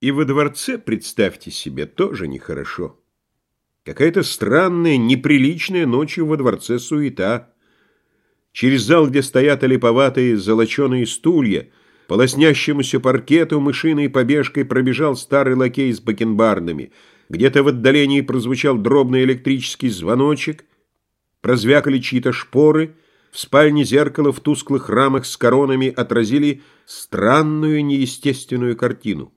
И во дворце, представьте себе, тоже нехорошо. Какая-то странная, неприличная ночью во дворце суета. Через зал, где стоят олиповатые золоченые стулья, по паркету мышиной побежкой пробежал старый лакей с бакенбардами. Где-то в отдалении прозвучал дробный электрический звоночек, прозвякали чьи-то шпоры, в спальне зеркало в тусклых рамах с коронами отразили странную неестественную картину.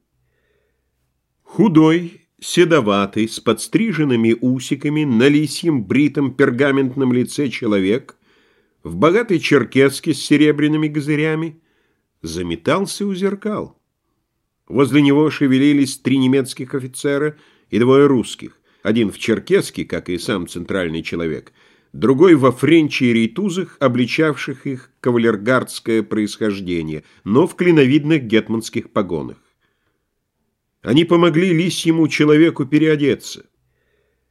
Худой, седоватый, с подстриженными усиками, на лисьем бритом пергаментном лице человек, в богатой черкеске с серебряными газырями, заметался у зеркал. Возле него шевелились три немецких офицера и двое русских, один в черкеске, как и сам центральный человек, другой во френче и рейтузах, обличавших их кавалергардское происхождение, но в клиновидных гетманских погонах. Они помогли лисьему человеку переодеться.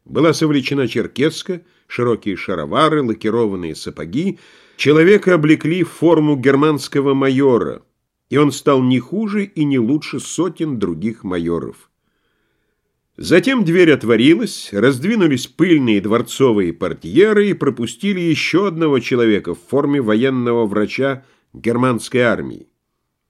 Была совлечена черкеска, широкие шаровары, лакированные сапоги. Человека облекли в форму германского майора, и он стал не хуже и не лучше сотен других майоров. Затем дверь отворилась, раздвинулись пыльные дворцовые портьеры и пропустили еще одного человека в форме военного врача германской армии.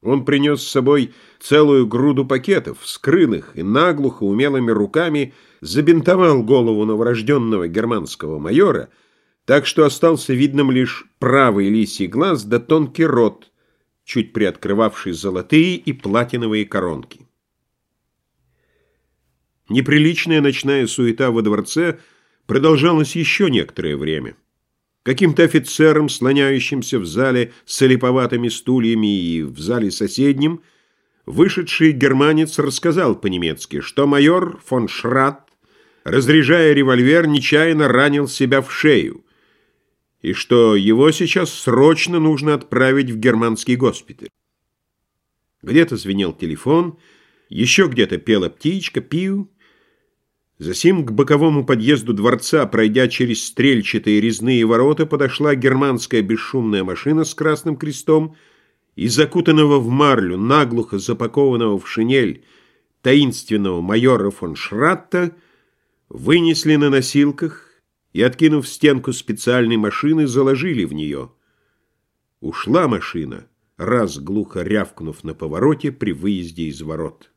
Он принес с собой целую груду пакетов, скрыл их и наглухо умелыми руками забинтовал голову новорожденного германского майора, так что остался видным лишь правый лисий глаз да тонкий рот, чуть приоткрывавший золотые и платиновые коронки. Неприличная ночная суета во дворце продолжалась еще некоторое время. Каким-то офицерам, слоняющимся в зале с олиповатыми стульями и в зале соседнем, вышедший германец рассказал по-немецки, что майор фон Шрат, разряжая револьвер, нечаянно ранил себя в шею, и что его сейчас срочно нужно отправить в германский госпиталь. Где-то звенел телефон, еще где-то пела птичка, пил, Засим к боковому подъезду дворца, пройдя через стрельчатые резные ворота, подошла германская бесшумная машина с красным крестом, и закутанного в марлю, наглухо запакованного в шинель таинственного майора фон Шратта вынесли на носилках и, откинув стенку специальной машины, заложили в нее. Ушла машина, раз глухо рявкнув на повороте при выезде из ворот.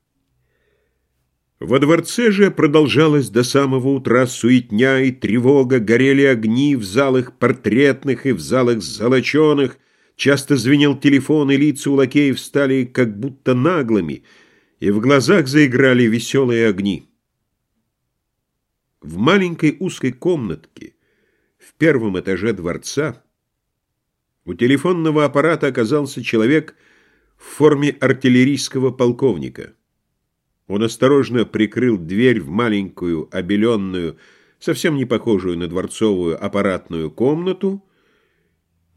Во дворце же продолжалась до самого утра суетня и тревога, горели огни в залах портретных и в залах золоченых, часто звенел телефон, и лица у лакеев стали как будто наглыми, и в глазах заиграли веселые огни. В маленькой узкой комнатке в первом этаже дворца у телефонного аппарата оказался человек в форме артиллерийского полковника. Он осторожно прикрыл дверь в маленькую, обеленную, совсем не похожую на дворцовую аппаратную комнату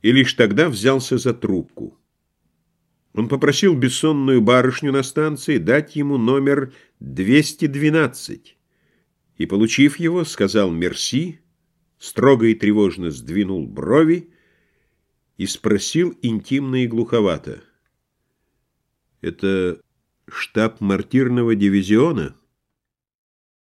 и лишь тогда взялся за трубку. Он попросил бессонную барышню на станции дать ему номер 212 и, получив его, сказал «мерси», строго и тревожно сдвинул брови и спросил интимно и глуховато. «Это штаб мартирного дивизиона?»